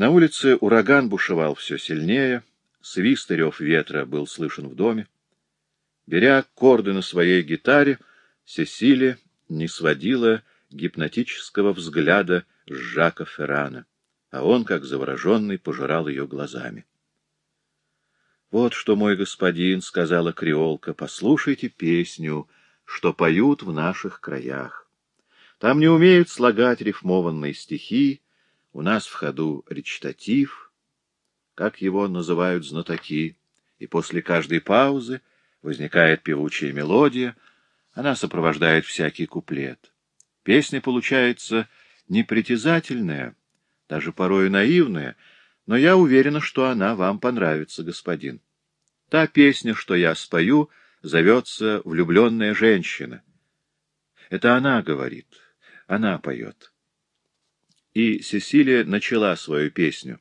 На улице ураган бушевал все сильнее, свист и рев ветра был слышен в доме. Беря корды на своей гитаре, Сесилия не сводила гипнотического взгляда с Жака Феррана, а он, как завороженный, пожирал ее глазами. — Вот что, мой господин, — сказала креолка, — послушайте песню, что поют в наших краях. Там не умеют слагать рифмованные стихи, у нас в ходу речитатив, как его называют знатоки, и после каждой паузы возникает певучая мелодия, она сопровождает всякий куплет. Песня получается непритязательная, даже порою наивная, но я уверена, что она вам понравится, господин. Та песня, что я спою, зовется «Влюбленная женщина». Это она говорит, она поет. И Сесилия начала свою песню.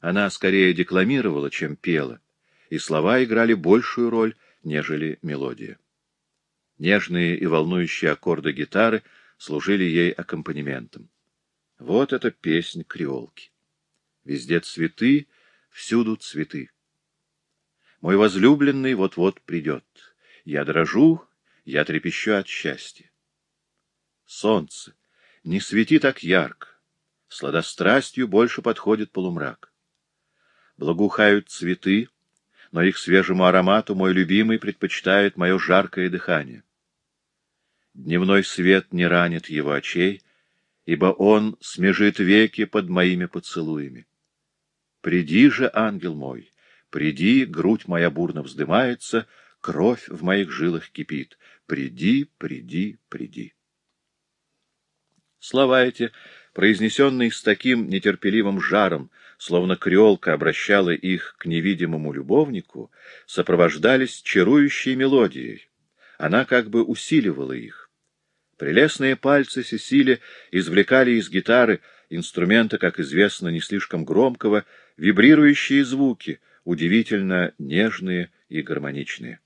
Она скорее декламировала, чем пела, и слова играли большую роль, нежели мелодия. Нежные и волнующие аккорды гитары служили ей аккомпанементом. Вот эта песнь креолки. Везде цветы, всюду цветы. Мой возлюбленный вот-вот придет. Я дрожу, я трепещу от счастья. Солнце, не свети так ярко, сладострастью больше подходит полумрак. Благоухают цветы, но их свежему аромату мой любимый предпочитает мое жаркое дыхание. Дневной свет не ранит его очей, ибо он смежит веки под моими поцелуями. Приди же, ангел мой, приди, грудь моя бурно вздымается, кровь в моих жилах кипит. Приди, приди, приди. Слова эти, произнесенные с таким нетерпеливым жаром, словно креолка обращала их к невидимому любовнику, сопровождались чарующей мелодией. Она как бы усиливала их. Прелестные пальцы Сесили извлекали из гитары инструмента, как известно, не слишком громкого, вибрирующие звуки, удивительно нежные и гармоничные.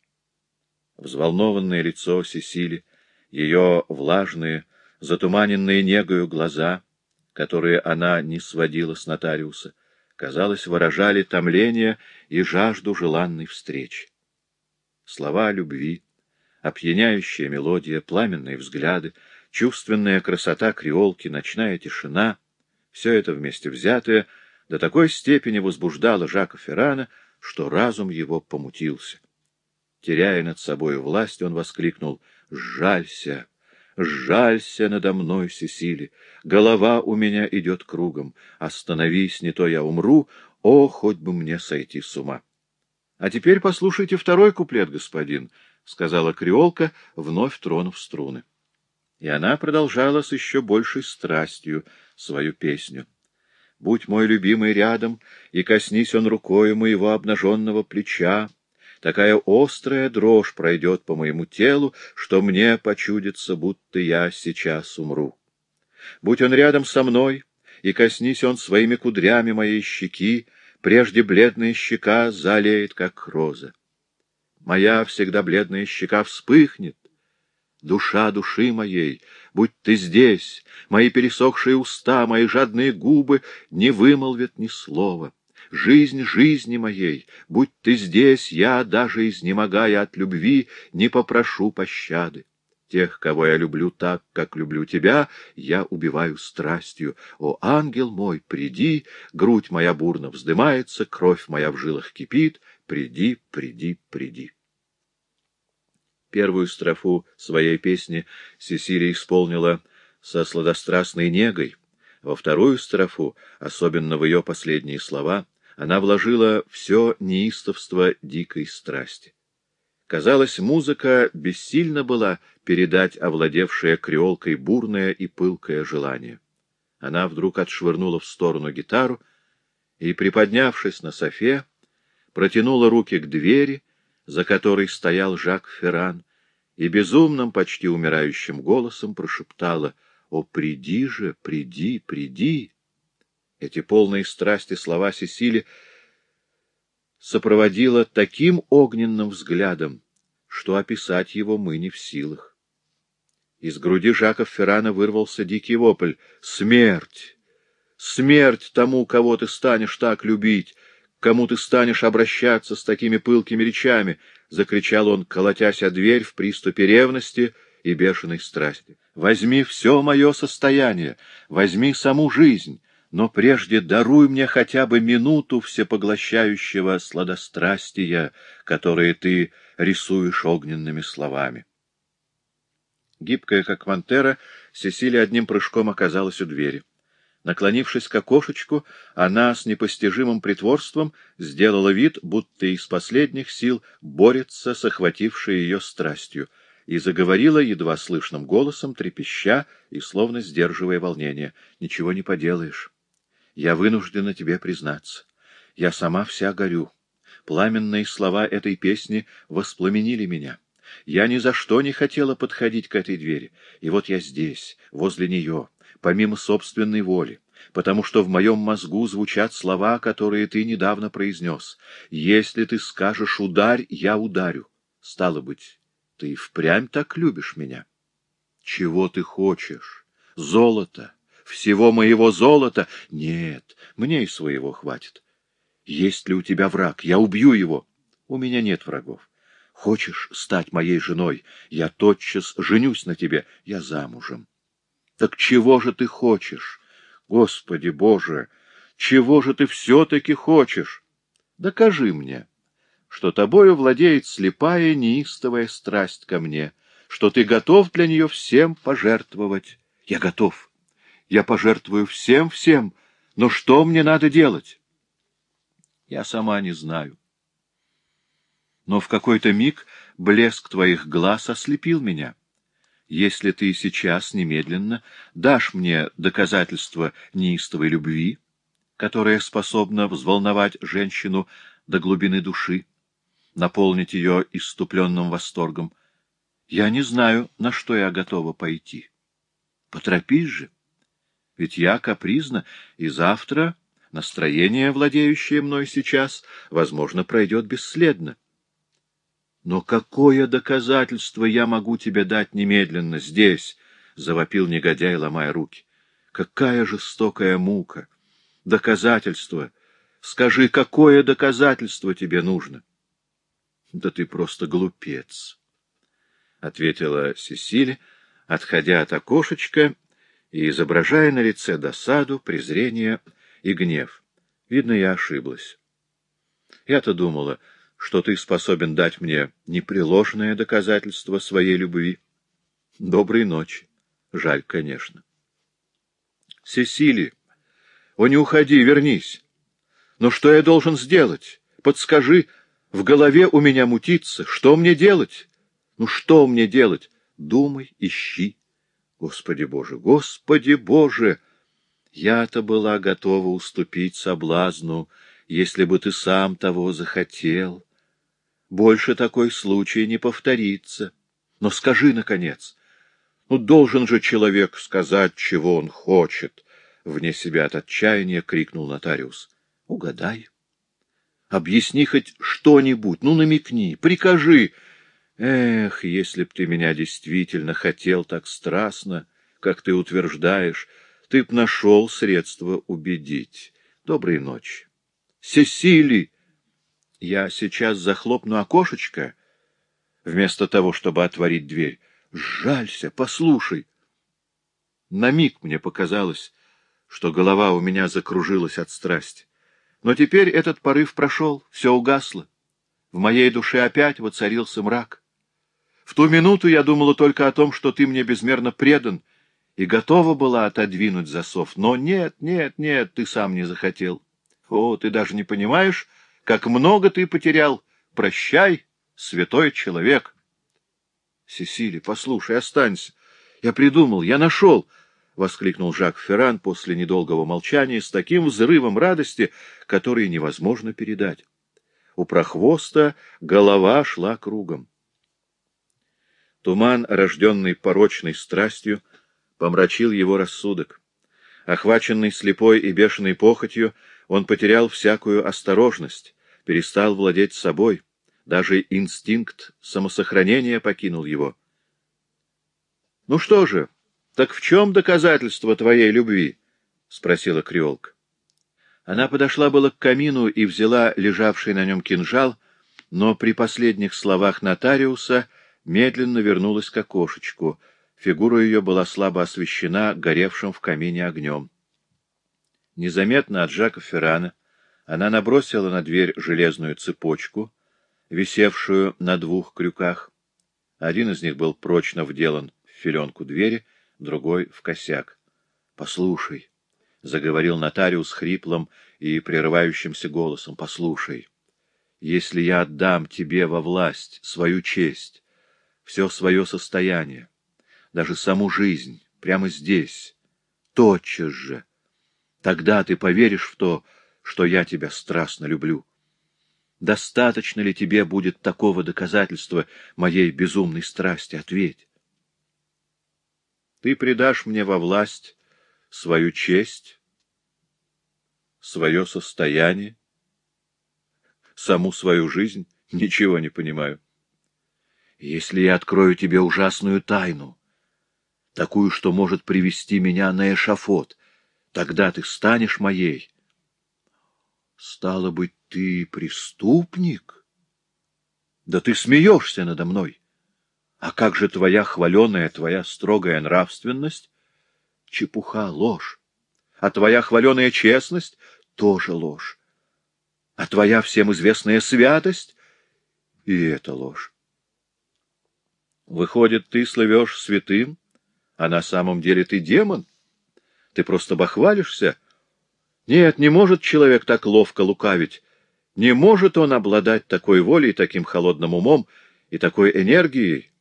Взволнованное лицо Сесили, ее влажные, затуманенные негою глаза, которые она не сводила с нотариуса, казалось, выражали томление и жажду желанной встречи. Слова любви, опьяняющая мелодия, пламенные взгляды, чувственная красота креолки, ночная тишина — все это вместе взятое до такой степени возбуждало Жака Феррана, что разум его помутился. Теряя над собой власть, он воскликнул «Сжалься! Сжалься надо мной, Сесили! Голова у меня идет кругом. Остановись, не то я умру, о, хоть бы мне сойти с ума!» «А теперь послушайте второй куплет, господин», — сказала креолка, вновь тронув струны. И она продолжала с еще большей страстью свою песню. «Будь мой любимый рядом, и коснись он рукою моего обнаженного плеча, такая острая дрожь пройдет по моему телу, что мне почудится, будто я сейчас умру. Будь он рядом со мной, и коснись он своими кудрями моей щеки, прежде бледная щека залеет, как роза. Моя всегда бледная щека вспыхнет. Душа души моей, будь ты здесь, мои пересохшие уста, мои жадные губы не вымолвят ни слова жизнь жизни моей, будь ты здесь, я, даже изнемогая от любви, не попрошу пощады. Тех, кого я люблю так, как люблю тебя, я убиваю страстью. О, ангел мой, приди, грудь моя бурно вздымается, кровь моя в жилах кипит, приди, приди, приди. Первую строфу своей песни Сесилия исполнила со сладострастной негой, во вторую строфу, особенно в ее последние слова, она вложила все неистовство дикой страсти. Казалось, музыка бессильно была передать овладевшее креолкой бурное и пылкое желание. Она вдруг отшвырнула в сторону гитару и, приподнявшись на софе, протянула руки к двери, за которой стоял Жак Ферран, и безумным, почти умирающим голосом прошептала «О, приди же, приди, приди!» Эти полные страсти слова Сесили сопроводила таким огненным взглядом, что описать его мы не в силах. Из груди Жака Феррана вырвался дикий вопль. «Смерть! Смерть тому, кого ты станешь так любить, кому ты станешь обращаться с такими пылкими речами, — закричал он, колотясь о дверь в приступе ревности и бешеной страсти. — Возьми все мое состояние, возьми саму жизнь, но прежде даруй мне хотя бы минуту всепоглощающего сладострастия, которое ты рисуешь огненными словами. Гибкая, как пантера, Сесилия одним прыжком оказалась у двери. Наклонившись к окошечку, она с непостижимым притворством сделала вид, будто из последних сил борется с охватившей ее страстью, и заговорила едва слышным голосом, трепеща и словно сдерживая волнение. — Ничего не поделаешь. Я вынуждена тебе признаться. Я сама вся горю. Пламенные слова этой песни воспламенили меня. Я ни за что не хотела подходить к этой двери, и вот я здесь, возле нее, помимо собственной воли, потому что в моем мозгу звучат слова, которые ты недавно произнес. Если ты скажешь «ударь», я ударю. Стало быть, ты впрямь так любишь меня. Чего ты хочешь? Золото. Всего моего золота? Нет, мне и своего хватит. Есть ли у тебя враг? Я убью его. У меня нет врагов. Хочешь стать моей женой? Я тотчас женюсь на тебе. Я замужем. Так чего же ты хочешь? Господи Боже, чего же ты все-таки хочешь? Докажи мне, что тобою владеет слепая неистовая страсть ко мне, что ты готов для нее всем пожертвовать. Я готов. Я пожертвую всем-всем, но что мне надо делать? Я сама не знаю. Но в какой-то миг блеск твоих глаз ослепил меня если ты сейчас немедленно дашь мне доказательство неистовой любви, которая способна взволновать женщину до глубины души, наполнить ее иступленным восторгом, я не знаю, на что я готова пойти. Поторопись же, ведь я капризна, и завтра настроение, владеющее мной сейчас, возможно, пройдет бесследно. Но какое доказательство я могу тебе дать немедленно здесь? — завопил негодяй, ломая руки. — Какая жестокая мука! Доказательство! Скажи, какое доказательство тебе нужно? — Да ты просто глупец! — ответила Сесилия, отходя от окошечка и изображая на лице досаду, презрение и гнев. Видно, я ошиблась. Я-то думала что ты способен дать мне непреложное доказательство своей любви. Доброй ночи. Жаль, конечно. Сесили, о, не уходи, вернись. Но что я должен сделать? Подскажи, в голове у меня мутится. Что мне делать? Ну, что мне делать? Думай, ищи. Господи Боже, Господи Боже! Я-то была готова уступить соблазну, если бы ты сам того захотел. Больше такой случай не повторится. Но скажи, наконец, ну, должен же человек сказать, чего он хочет, — вне себя от отчаяния крикнул нотариус. — Угадай. Объясни хоть что-нибудь, ну, намекни, прикажи. Эх, если б ты меня действительно хотел так страстно, как ты утверждаешь, ты б нашел средство убедить. Доброй ночи. Сесили! Я сейчас захлопну окошечко, вместо того, чтобы отворить дверь. Жалься, послушай. На миг мне показалось, что голова у меня закружилась от страсти. Но теперь этот порыв прошел, все угасло. В моей душе опять воцарился мрак. В ту минуту я думала только о том, что ты мне безмерно предан, и готова была отодвинуть засов. Но нет, нет, нет, ты сам не захотел. О, ты даже не понимаешь, как много ты потерял! Прощай, святой человек! Сесили, послушай, останься. Я придумал, я нашел! — воскликнул Жак Ферран после недолгого молчания с таким взрывом радости, который невозможно передать. У прохвоста голова шла кругом. Туман, рожденный порочной страстью, помрачил его рассудок. Охваченный слепой и бешеной похотью, он потерял всякую осторожность, перестал владеть собой, даже инстинкт самосохранения покинул его. — Ну что же, так в чем доказательство твоей любви? спросила креолка. Она подошла было к камину и взяла лежавший на нем кинжал, но при последних словах нотариуса медленно вернулась к окошечку. Фигура ее была слабо освещена горевшим в камине огнем. Незаметно от Жака Феррана она набросила на дверь железную цепочку, висевшую на двух крюках. Один из них был прочно вделан в филенку двери, другой — в косяк. — Послушай, — заговорил нотариус хриплым и прерывающимся голосом, — послушай, если я отдам тебе во власть свою честь, все свое состояние, даже саму жизнь, прямо здесь, тотчас же, тогда ты поверишь в то, что я тебя страстно люблю. Достаточно ли тебе будет такого доказательства моей безумной страсти? Ответь. Ты предашь мне во власть свою честь, свое состояние, саму свою жизнь? Ничего не понимаю. Если я открою тебе ужасную тайну, такую, что может привести меня на эшафот, тогда ты станешь моей. Стало быть, ты преступник? Да ты смеешься надо мной. А как же твоя хваленая, твоя строгая нравственность? Чепуха, ложь. А твоя хваленая честность — тоже ложь. А твоя всем известная святость — и это ложь. Выходит, ты слывешь святым, а на самом деле ты демон? Ты просто бахвалишься? Нет, не может человек так ловко лукавить. Не может он обладать такой волей, таким холодным умом и такой энергией.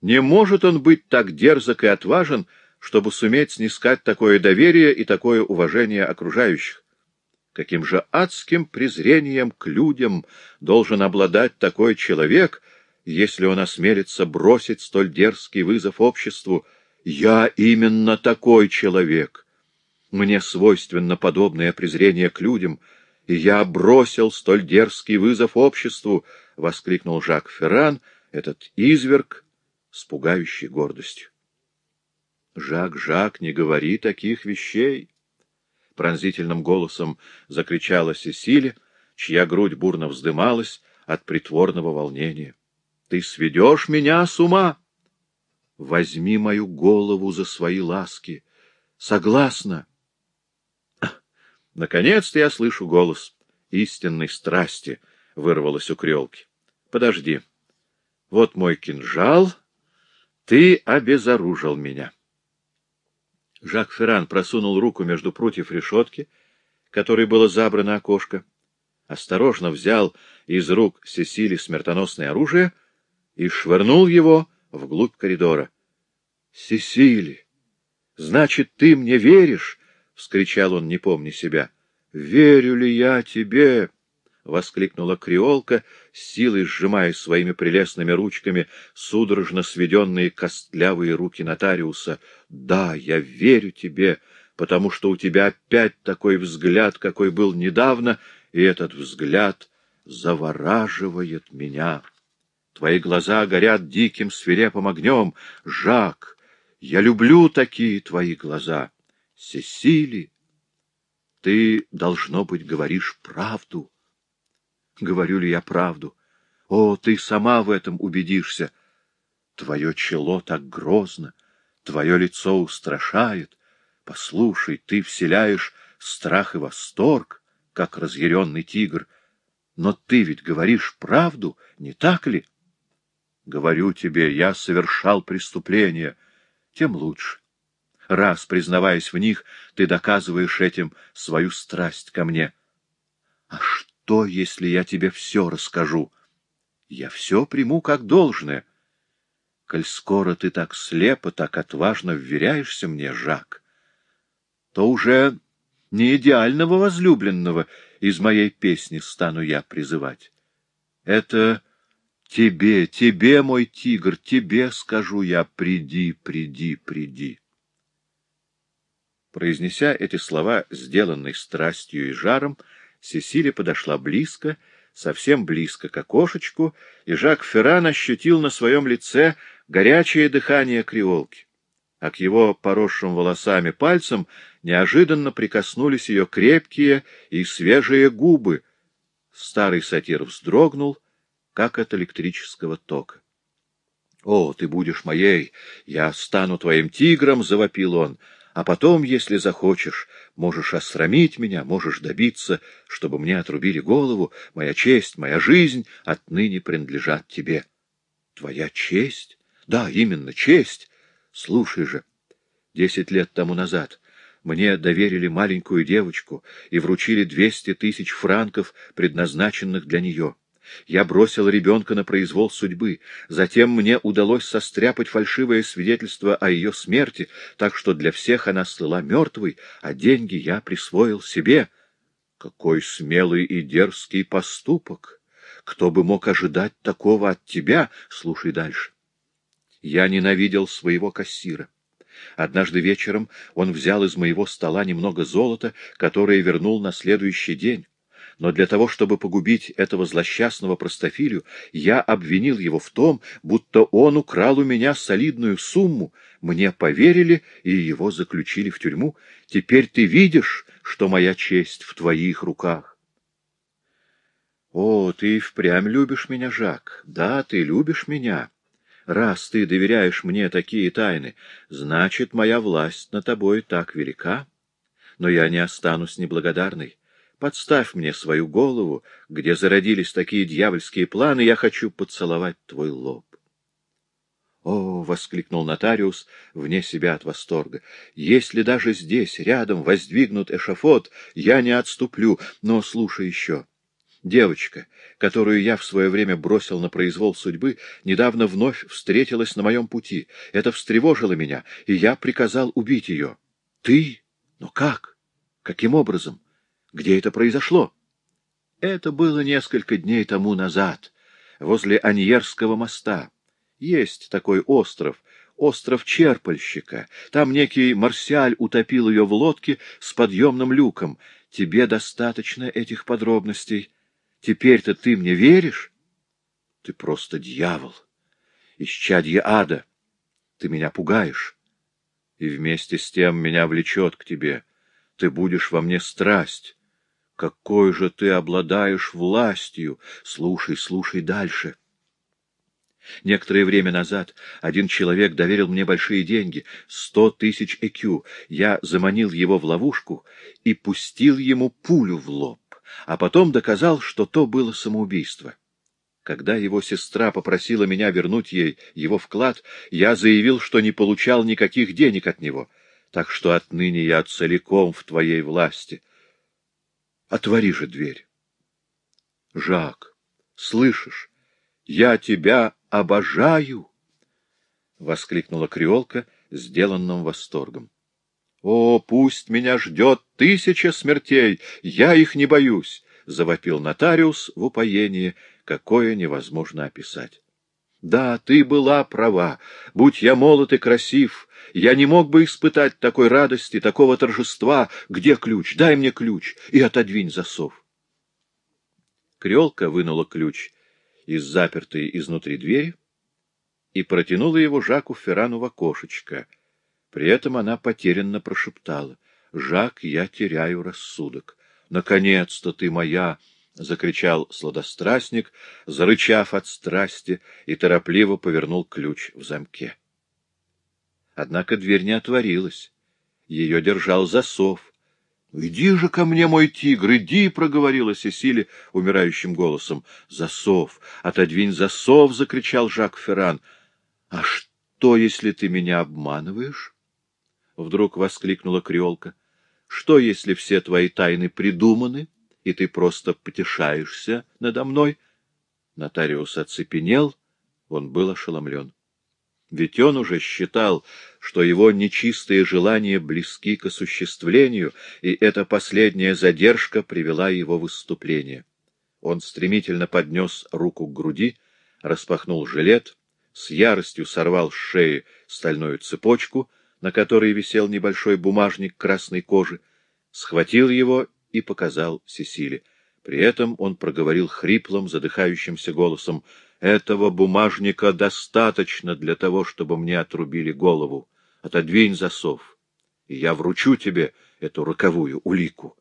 Не может он быть так дерзок и отважен, чтобы суметь снискать такое доверие и такое уважение окружающих. Каким же адским презрением к людям должен обладать такой человек, если он осмелится бросить столь дерзкий вызов обществу? Я именно такой человек. Мне свойственно подобное презрение к людям, и я бросил столь дерзкий вызов обществу, — воскликнул Жак Ферран, этот изверг с пугающей гордостью. — Жак, Жак, не говори таких вещей! — пронзительным голосом закричала Сесилия, чья грудь бурно вздымалась от притворного волнения. — Ты сведешь меня с ума! Возьми мою голову за свои ласки. Согласна. Наконец-то я слышу голос истинной страсти, — вырвалось у крелки. Подожди. Вот мой кинжал. Ты обезоружил меня. Жак Ферран просунул руку между прутьев решетки, которой было забрано окошко, осторожно взял из рук Сесили смертоносное оружие и швырнул его вглубь коридора. — Сесили! Значит, ты мне веришь? — вскричал он, не помня себя. — Верю ли я тебе? — воскликнула креолка, силой сжимая своими прелестными ручками судорожно сведенные костлявые руки нотариуса. — Да, я верю тебе, потому что у тебя опять такой взгляд, какой был недавно, и этот взгляд завораживает меня. Твои глаза горят диким свирепым огнем. Жак, я люблю такие твои глаза. Сесили, ты, должно быть, говоришь правду. Говорю ли я правду? О, ты сама в этом убедишься. Твое чело так грозно, твое лицо устрашает. Послушай, ты вселяешь страх и восторг, как разъяренный тигр. Но ты ведь говоришь правду, не так ли? Говорю тебе, я совершал преступления, тем лучше. Раз, признаваясь в них, ты доказываешь этим свою страсть ко мне. А что, если я тебе все расскажу? Я все приму как должное. Коль скоро ты так слепо, так отважно вверяешься мне, Жак, то уже не идеального возлюбленного из моей песни стану я призывать. Это тебе, тебе, мой тигр, тебе скажу я, приди, приди, приди. Произнеся эти слова, сделанные страстью и жаром, Сесилия подошла близко, совсем близко к окошечку, и Жак Ферран ощутил на своем лице горячее дыхание креолки. а к его поросшим волосами пальцам неожиданно прикоснулись ее крепкие и свежие губы. Старый сатир вздрогнул, как от электрического тока. — О, ты будешь моей, я стану твоим тигром, — завопил он, — а потом, если захочешь, можешь осрамить меня, можешь добиться, чтобы мне отрубили голову, моя честь, моя жизнь отныне принадлежат тебе. — Твоя честь? Да, именно, честь. Слушай же, десять лет тому назад мне доверили маленькую девочку и вручили двести тысяч франков, предназначенных для нее. Я бросил ребенка на произвол судьбы. Затем мне удалось состряпать фальшивое свидетельство о ее смерти, так что для всех она слыла мертвой, а деньги я присвоил себе. Какой смелый и дерзкий поступок! Кто бы мог ожидать такого от тебя? Слушай дальше. Я ненавидел своего кассира. Однажды вечером он взял из моего стола немного золота, которое вернул на следующий день. Но для того, чтобы погубить этого злосчастного простофилю, я обвинил его в том, будто он украл у меня солидную сумму. Мне поверили и его заключили в тюрьму. Теперь ты видишь, что моя честь в твоих руках. О, ты впрямь любишь меня, Жак. Да, ты любишь меня. Раз ты доверяешь мне такие тайны, значит, моя власть над тобой так велика. Но я не останусь неблагодарной. Подставь мне свою голову, где зародились такие дьявольские планы, я хочу поцеловать твой лоб. «О!» — воскликнул нотариус вне себя от восторга. «Если даже здесь, рядом, воздвигнут эшафот, я не отступлю, но слушай еще». Девочка, которую я в свое время бросил на произвол судьбы, недавно вновь встретилась на моем пути. Это встревожило меня, и я приказал убить ее. Ты? Но как? Каким образом? Где это произошло? Это было несколько дней тому назад, возле Аньерского моста. Есть такой остров, остров Черпальщика. Там некий Марсиаль утопил ее в лодке с подъемным люком. Тебе достаточно этих подробностей. Теперь-то ты мне веришь? Ты просто дьявол, исчадье ада. Ты меня пугаешь, и вместе с тем меня влечет к тебе. Ты будешь во мне страсть. Какой же ты обладаешь властью! Слушай, слушай дальше. Некоторое время назад один человек доверил мне большие деньги — сто тысяч ЭКЮ. Я заманил его в ловушку и пустил ему пулю в лоб а потом доказал, что то было самоубийство. Когда его сестра попросила меня вернуть ей его вклад, я заявил, что не получал никаких денег от него, так что отныне я целиком в твоей власти. Отвори же дверь. Жак, слышишь, я тебя обожаю! — воскликнула креолка, сделанным восторгом. «О, пусть меня ждет тысяча смертей! Я их не боюсь!» — завопил нотариус в упоении, какое невозможно описать. «Да, ты была права. Будь я молод и красив, я не мог бы испытать такой радости, такого торжества. Где ключ? Дай мне ключ и отодвинь засов». Крелка вынула ключ из запертой изнутри двери и протянула его Жаку Феррану в окошечко — при этом она потерянно прошептала. — Жак, я теряю рассудок. — Наконец-то ты моя! — закричал сладострастник, зарычав от страсти, и торопливо повернул ключ в замке. Однако дверь не отворилась. Ее держал засов. — Иди же ко мне, мой тигр, иди! — проговорила Сесили умирающим голосом. — Засов! Отодвинь засов! — закричал Жак Ферран. — А что, если ты меня обманываешь? — вдруг воскликнула Креолка. — Что, если все твои тайны придуманы, и ты просто потешаешься надо мной? Нотариус оцепенел, он был ошеломлен. Ведь он уже считал, что его нечистые желания близки к осуществлению, и эта последняя задержка привела его выступление. Он стремительно поднес руку к груди, распахнул жилет, с яростью сорвал с шеи стальную цепочку — на которой висел небольшой бумажник красной кожи, схватил его и показал Сесиле. При этом он проговорил хриплым, задыхающимся голосом, «Этого бумажника достаточно для того, чтобы мне отрубили голову. Отодвинь засов, и я вручу тебе эту роковую улику.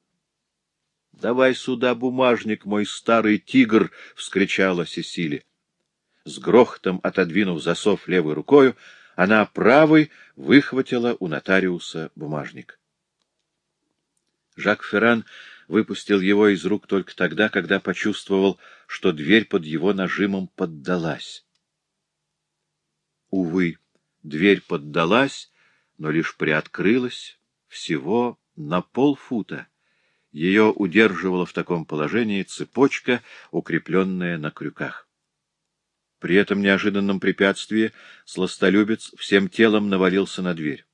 — Давай сюда бумажник, мой старый тигр! — вскричала Сесили. С грохотом отодвинув засов левой рукою, она правой выхватила у нотариуса бумажник. Жак Ферран выпустил его из рук только тогда, когда почувствовал, что дверь под его нажимом поддалась. Увы, дверь поддалась, но лишь приоткрылась всего на полфута. Ее удерживала в таком положении цепочка, укрепленная на крюках. При этом неожиданном препятствии сластолюбец всем телом навалился на дверь.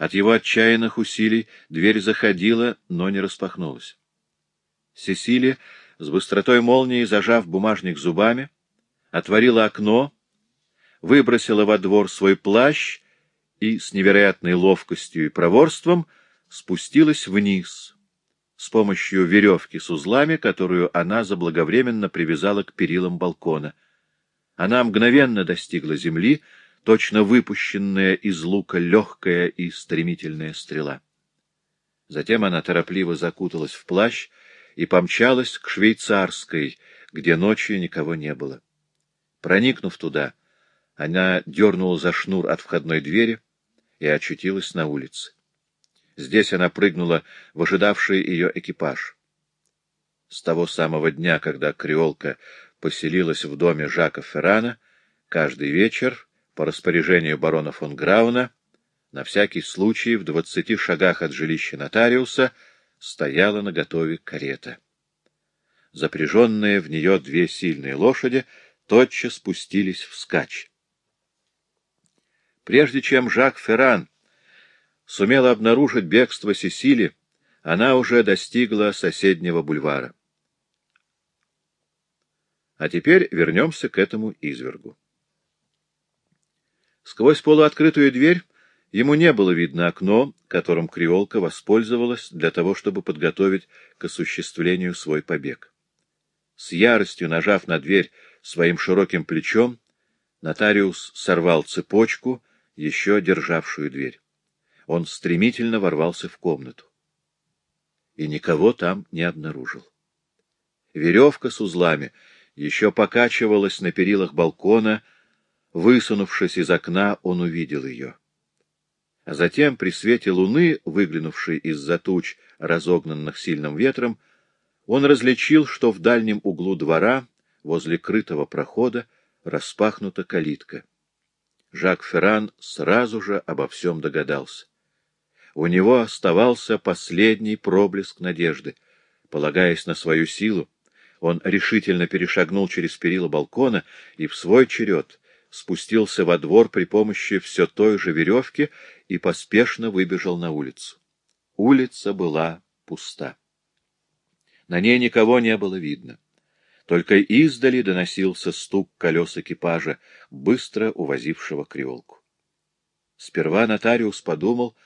От его отчаянных усилий дверь заходила, но не распахнулась. Сесилия, с быстротой молнии зажав бумажник зубами, отворила окно, выбросила во двор свой плащ и с невероятной ловкостью и проворством спустилась вниз с помощью веревки с узлами, которую она заблаговременно привязала к перилам балкона. Она мгновенно достигла земли, точно выпущенная из лука легкая и стремительная стрела. Затем она торопливо закуталась в плащ и помчалась к швейцарской, где ночью никого не было. Проникнув туда, она дернула за шнур от входной двери и очутилась на улице. Здесь она прыгнула в ожидавший ее экипаж. С того самого дня, когда креолка поселилась в доме Жака Феррана, каждый вечер по распоряжению барона фон Грауна, на всякий случай в двадцати шагах от жилища нотариуса стояла на готове карета. Запряженные в нее две сильные лошади тотчас спустились вскачь. Прежде чем Жак Ферран сумела обнаружить бегство Сесили, она уже достигла соседнего бульвара. А теперь вернемся к этому извергу. Сквозь полуоткрытую дверь ему не было видно окно, которым креолка воспользовалась для того, чтобы подготовить к осуществлению свой побег. С яростью нажав на дверь своим широким плечом, нотариус сорвал цепочку, еще державшую дверь. Он стремительно ворвался в комнату. И никого там не обнаружил. Веревка с узлами еще покачивалась на перилах балкона, Высунувшись из окна, он увидел ее. А затем, при свете луны, выглянувшей из-за туч, разогнанных сильным ветром, он различил, что в дальнем углу двора, возле крытого прохода, распахнута калитка. Жак Ферран сразу же обо всем догадался. У него оставался последний проблеск надежды. Полагаясь на свою силу, он решительно перешагнул через перила балкона и в свой черед спустился во двор при помощи все той же веревки и поспешно выбежал на улицу. Улица была пуста. На ней никого не было видно. Только издали доносился стук колес экипажа, быстро увозившего креолку. Сперва нотариус подумал,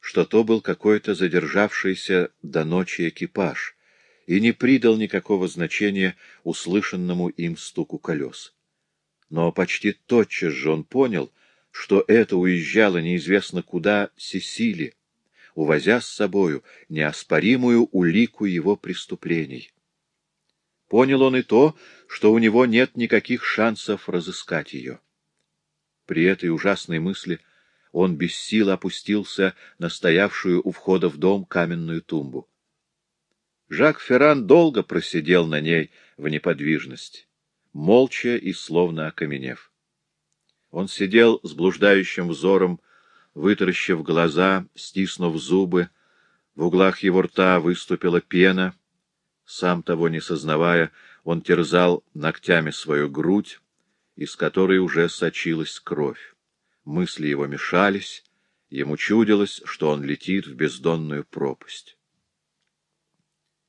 что то был какой-то задержавшийся до ночи экипаж, и не придал никакого значения услышанному им стуку колес но почти тотчас же он понял, что это уезжало неизвестно куда Сесили, увозя с собою неоспоримую улику его преступлений. Понял он и то, что у него нет никаких шансов разыскать ее. При этой ужасной мысли он без сил опустился на стоявшую у входа в дом каменную тумбу. Жак Ферран долго просидел на ней в неподвижности молча и словно окаменев. Он сидел с блуждающим взором, вытаращив глаза, стиснув зубы, в углах его рта выступила пена. Сам того не сознавая, он терзал ногтями свою грудь, из которой уже сочилась кровь. Мысли его мешались, ему чудилось, что он летит в бездонную пропасть.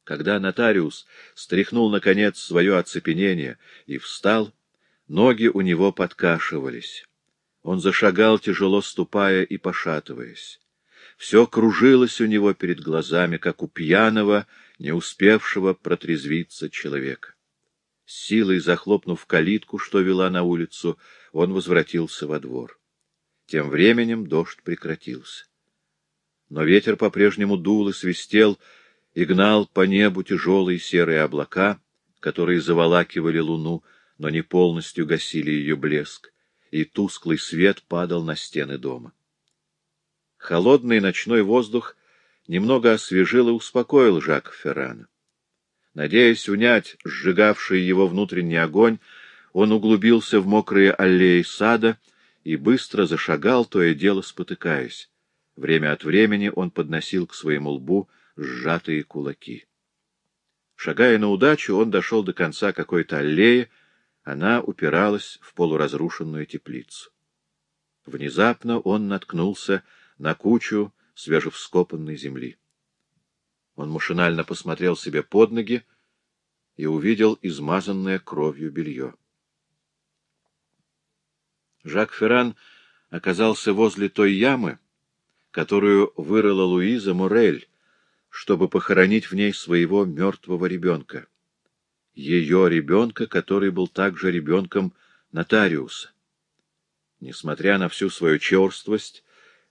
Когда нотариус стряхнул, наконец, свое оцепенение и встал, ноги у него подкашивались. Он зашагал, тяжело ступая и пошатываясь. Все кружилось у него перед глазами, как у пьяного, не успевшего протрезвиться человека. С силой захлопнув калитку, что вела на улицу, он возвратился во двор. Тем временем дождь прекратился. Но ветер по-прежнему дул и свистел, и гнал по небу тяжелые серые облака, которые заволакивали луну, но не полностью гасили ее блеск, и тусклый свет падал на стены дома. Холодный ночной воздух немного освежил и успокоил Жака Феррана. Надеясь унять сжигавший его внутренний огонь, он углубился в мокрые аллеи сада и быстро зашагал, то и дело спотыкаясь. Время от времени он подносил к своему лбу сжатые кулаки. Шагая на удачу, он дошел до конца какой-то аллеи, она упиралась в полуразрушенную теплицу. Внезапно он наткнулся на кучу свежевскопанной земли. Он машинально посмотрел себе под ноги и увидел измазанное кровью белье. Жак Ферран оказался возле той ямы, которую вырыла Луиза Морель, чтобы похоронить в ней своего мертвого ребенка. Ее ребенка, который был также ребенком нотариуса. Несмотря на всю свою черствость,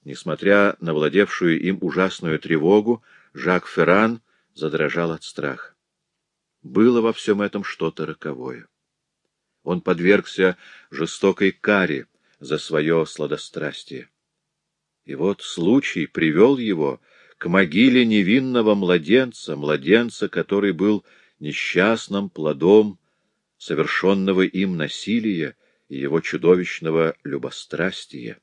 несмотря на владевшую им ужасную тревогу, Жак Ферран задрожал от страха. Было во всем этом что-то роковое. Он подвергся жестокой каре за свое сладострастие. И вот случай привел его к могиле невинного младенца, младенца, который был несчастным плодом совершенного им насилия и его чудовищного любострастия.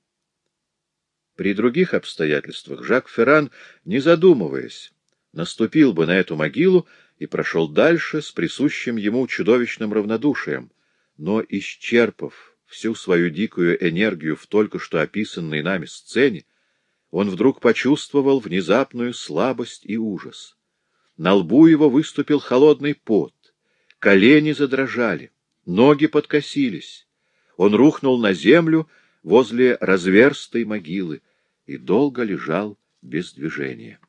При других обстоятельствах Жак Ферран, не задумываясь, наступил бы на эту могилу и прошел дальше с присущим ему чудовищным равнодушием, но, исчерпав всю свою дикую энергию в только что описанной нами сцене, он вдруг почувствовал внезапную слабость и ужас. На лбу его выступил холодный пот, колени задрожали, ноги подкосились. Он рухнул на землю возле разверстой могилы, и долго лежал без движения.